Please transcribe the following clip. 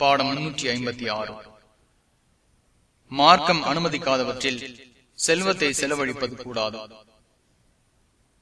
பாடம் முன்னூற்றி ஐம்பத்தி ஆறு. மார்க்கம் அனுமதிக்காதவற்றில் செல்வத்தை செலவழிப்பது கூடாது.